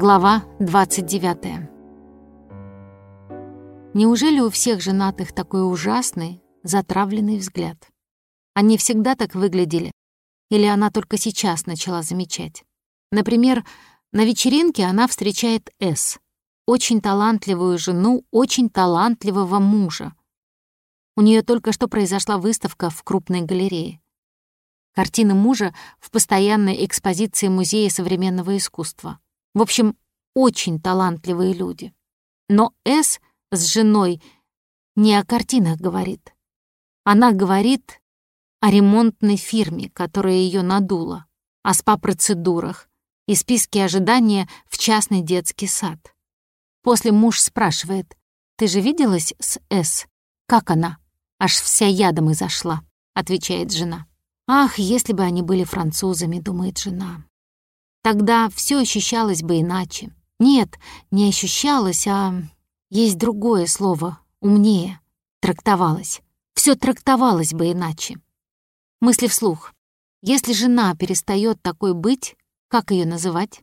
Глава 29. Неужели у всех женатых такой ужасный, затравленный взгляд? Они всегда так выглядели? Или она только сейчас начала замечать? Например, на вечеринке она встречает С, очень талантливую жену очень талантливого мужа. У нее только что произошла выставка в крупной галерее. Картины мужа в постоянной экспозиции Музея современного искусства. В общем, очень талантливые люди. Но С с женой не о картинах говорит. Она говорит о ремонтной фирме, которая ее надула, о спа-процедурах и списке ожидания в частный детский сад. После муж спрашивает, «Ты же виделась с С? Как она?» «Аж вся ядом изошла», — отвечает жена. «Ах, если бы они были французами», — думает жена. Тогда все ощущалось бы иначе. Нет, не ощущалось, а есть другое слово, умнее. Трактовалось. Все трактовалось бы иначе. Мысли вслух. Если жена перестает такой быть, как ее называть?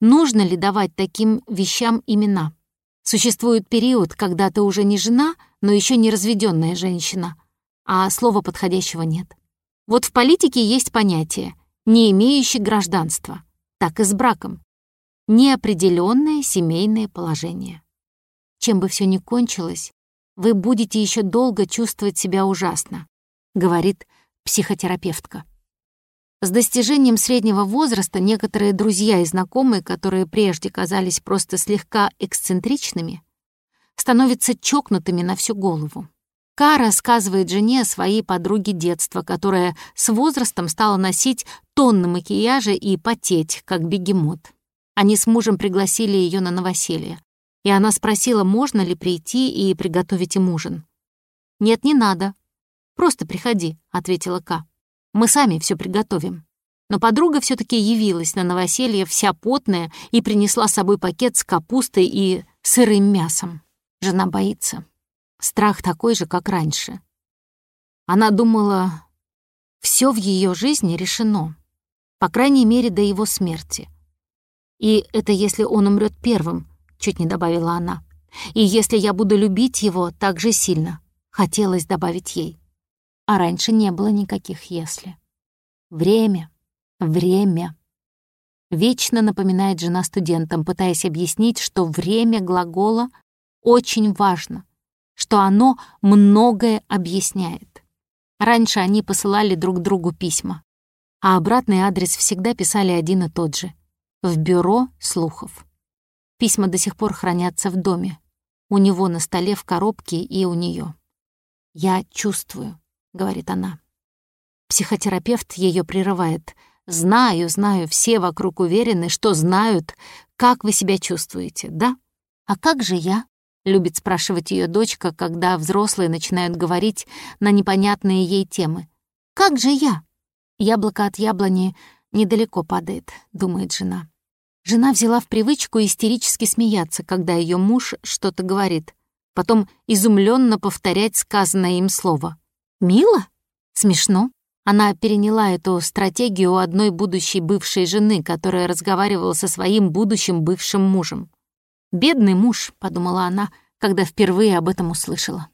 Нужно ли давать таким вещам имена? Существует период, когда ты уже не жена, но еще не разведенная женщина, а слова подходящего нет. Вот в политике есть понятие «не имеющий гражданства» так и с браком. Неопределенное семейное положение. Чем бы все ни кончилось, вы будете еще долго чувствовать себя ужасно, говорит психотерапевтка. С достижением среднего возраста некоторые друзья и знакомые, которые прежде казались просто слегка эксцентричными, становятся чокнутыми на всю голову. Ка рассказывает жене о своей подруге детства, которая с возрастом стала носить тонны макияжа и потеть, как бегемот. Они с мужем пригласили ее на новоселье, и она спросила, можно ли прийти и приготовить им ужин. «Нет, не надо. Просто приходи», — ответила Ка. «Мы сами все приготовим». Но подруга все таки явилась на новоселье вся потная и принесла с собой пакет с капустой и сырым мясом. Жена боится. Страх такой же, как раньше. Она думала, все в ее жизни решено, по крайней мере, до его смерти. И это если он умрет первым, чуть не добавила она. И если я буду любить его так же сильно, хотелось добавить ей. А раньше не было никаких «если». Время, время. Вечно напоминает жена студентам, пытаясь объяснить, что время глагола очень важно — что оно многое объясняет. Раньше они посылали друг другу письма, а обратный адрес всегда писали один и тот же — в бюро слухов. Письма до сих пор хранятся в доме. У него на столе в коробке и у нее. «Я чувствую», — говорит она. Психотерапевт ее прерывает. «Знаю, знаю, все вокруг уверены, что знают, как вы себя чувствуете, да? А как же я?» Любит спрашивать ее дочка, когда взрослые начинают говорить на непонятные ей темы. «Как же я?» «Яблоко от яблони недалеко падает», — думает жена. Жена взяла в привычку истерически смеяться, когда ее муж что-то говорит, потом изумленно повторять сказанное им слово. «Мило? Смешно?» Она переняла эту стратегию у одной будущей бывшей жены, которая разговаривала со своим будущим бывшим мужем. «Бедный муж», — подумала она, когда впервые об этом услышала.